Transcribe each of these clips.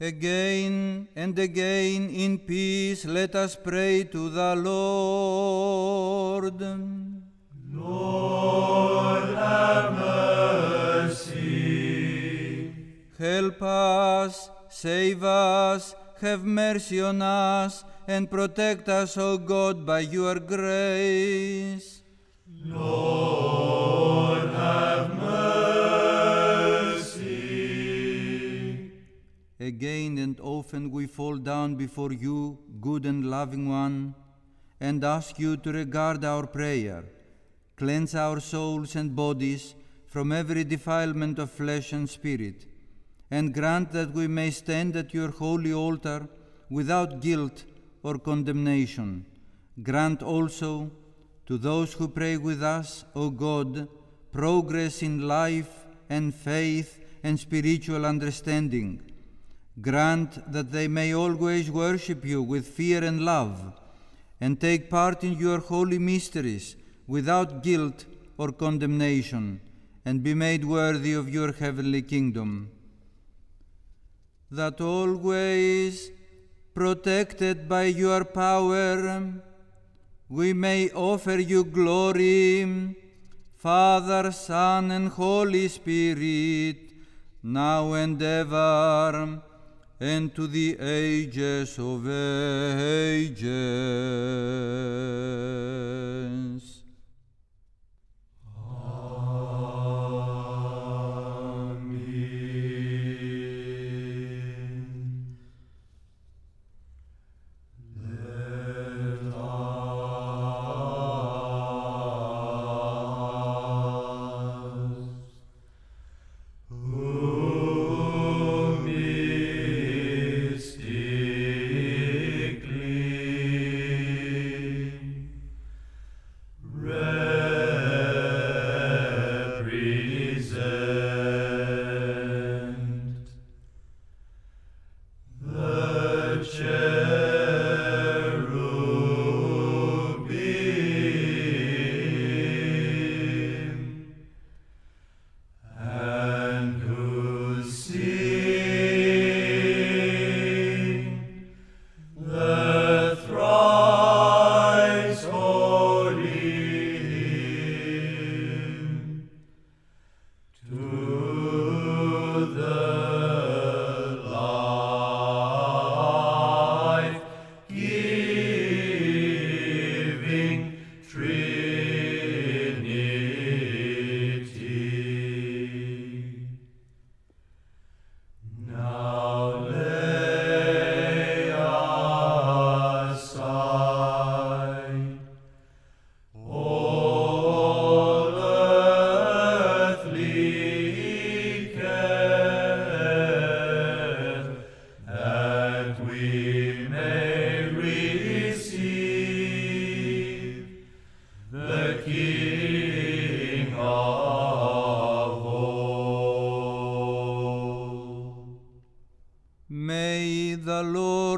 Again and again in peace let us pray to the Lord. Lord, have mercy. Help us, save us, have mercy on us, and protect us, O God, by your grace. Lord, Again and often we fall down before you, good and loving one, and ask you to regard our prayer, cleanse our souls and bodies from every defilement of flesh and spirit, and grant that we may stand at your holy altar without guilt or condemnation. Grant also to those who pray with us, O God, progress in life and faith and spiritual understanding. Grant that they may always worship you with fear and love, and take part in your holy mysteries without guilt or condemnation, and be made worthy of your heavenly kingdom. That always, protected by your power, we may offer you glory, Father, Son, and Holy Spirit, now and ever, and to the ages of ages.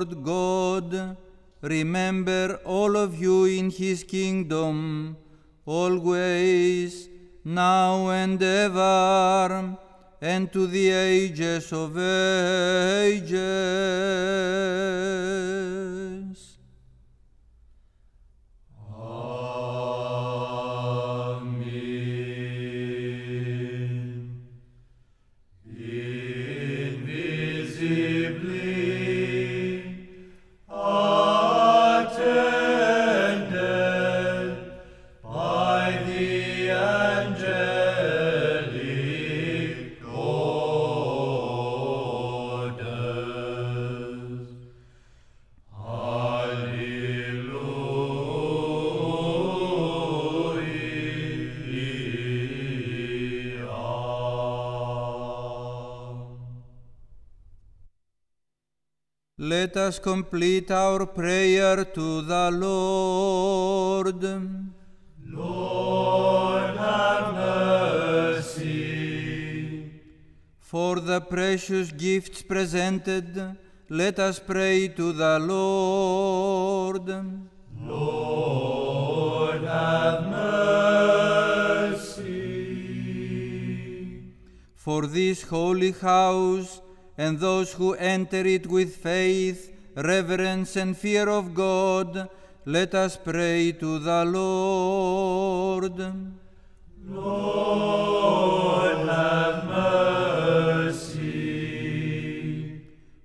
Lord God remember all of you in his kingdom, always, now and ever, and to the ages of ages. Let us complete our prayer to the Lord. Lord, have mercy. For the precious gifts presented, let us pray to the Lord. Lord, have mercy. For this holy house and those who enter it with faith, reverence, and fear of God, let us pray to the Lord. Lord, have mercy.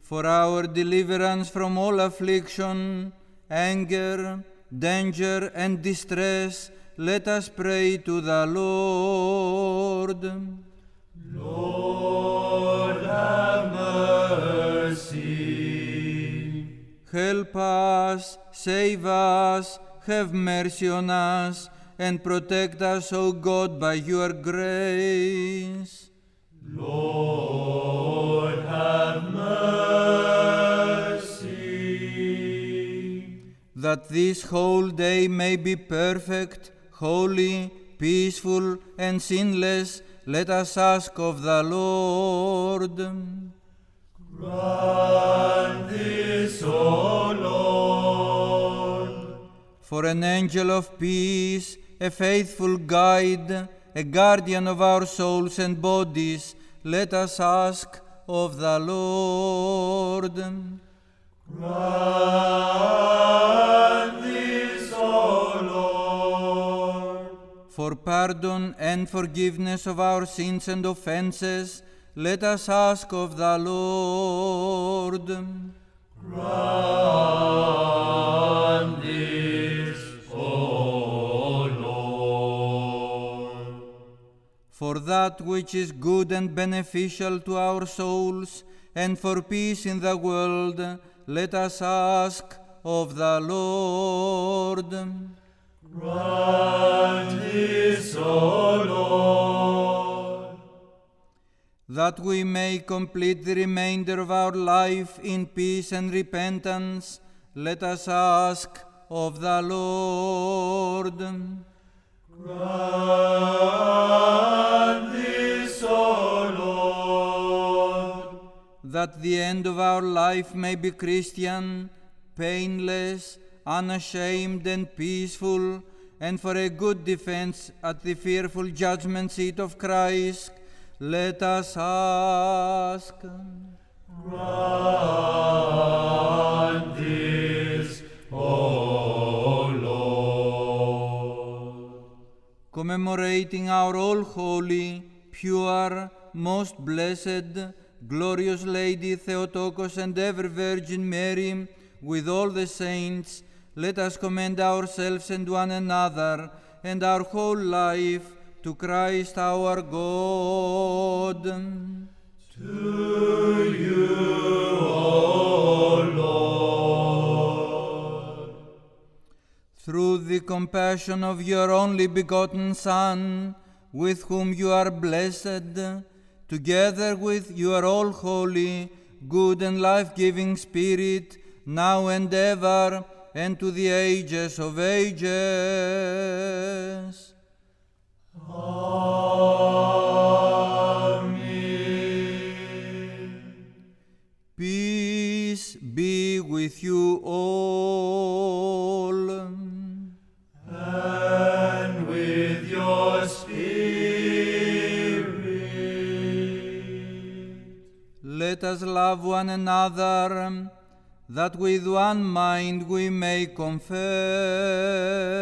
For our deliverance from all affliction, anger, danger, and distress, let us pray to the Lord. Help us, save us, have mercy on us, and protect us, O God, by your grace. Lord, have mercy. That this whole day may be perfect, holy, peaceful, and sinless, let us ask of the Lord. Grant O Lord. For an angel of peace, a faithful guide, a guardian of our souls and bodies, let us ask of the Lord. Grant this, O Lord. For pardon and forgiveness of our sins and offenses, let us ask of the Lord. Grant this, O Lord. For that which is good and beneficial to our souls, and for peace in the world, let us ask of the Lord. Grant this, O Lord. That we may complete the remainder of our life in peace and repentance, let us ask of the Lord. Grant this, O Lord. That the end of our life may be Christian, painless, unashamed, and peaceful, and for a good defense at the fearful judgment seat of Christ, let us ask. And grant this, O Lord. commemorating our all holy, pure, most blessed, glorious Lady Theotokos and ever Virgin Mary, with all the saints, let us commend ourselves and one another and our whole life to Christ our God. To you, O Lord. through the compassion of your only begotten Son, with whom you are blessed, together with your all holy, good and life giving Spirit, now and ever, and to the ages of ages. Amen. Peace be with you all. And with your spirit. Let us love one another, that with one mind we may confess.